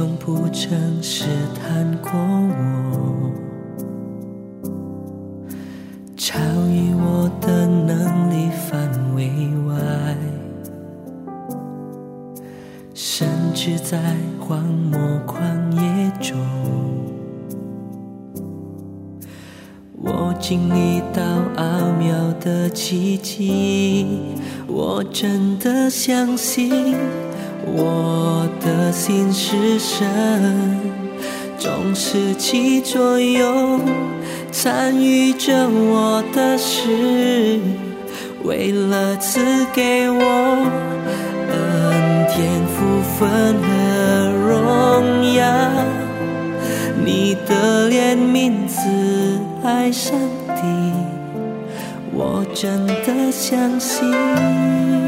从不曾试探过我，超越我的能力范围外，甚至在荒漠旷野中，我经历到奥妙的奇迹，我真的相信。我的心是神，总是起作用，参与着我的事，为了赐给我恩典、福分和荣耀。你的怜悯、慈爱、上帝，我真的相信。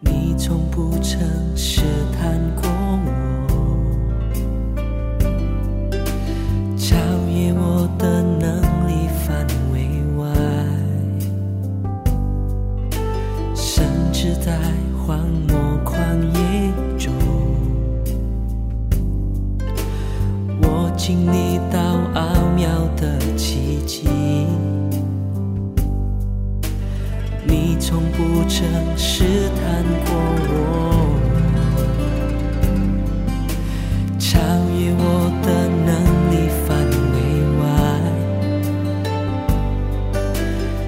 你从不曾试探过我，超越我。的能力范围外，甚至在荒漠旷野中，我经历你从不曾试探过我，超越我的能力范围外，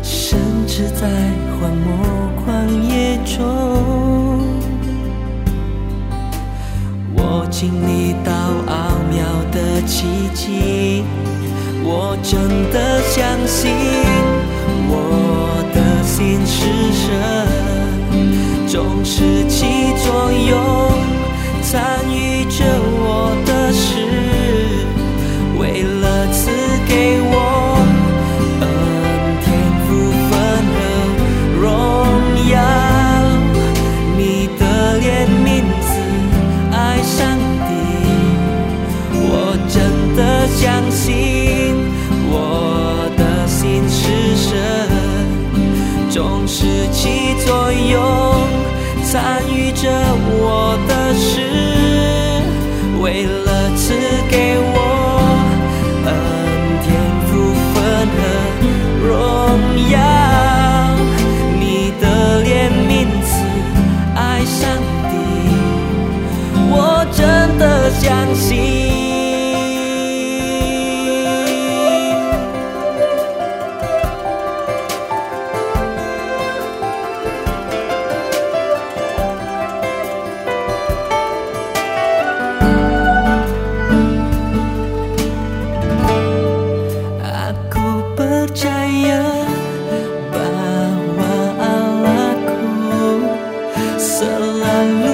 甚至在荒漠旷野中，我经历到奥妙的奇迹，我真的相信我。总是起作用，参与着我的事，为了赐给我恩典、福分的荣耀。你的怜悯、慈爱、上帝，我真的相信，我的心是神。总是起作用，着我的事，为了赐给我恩典、福分和荣耀。你的怜悯、慈爱、上帝，我真的相信。salam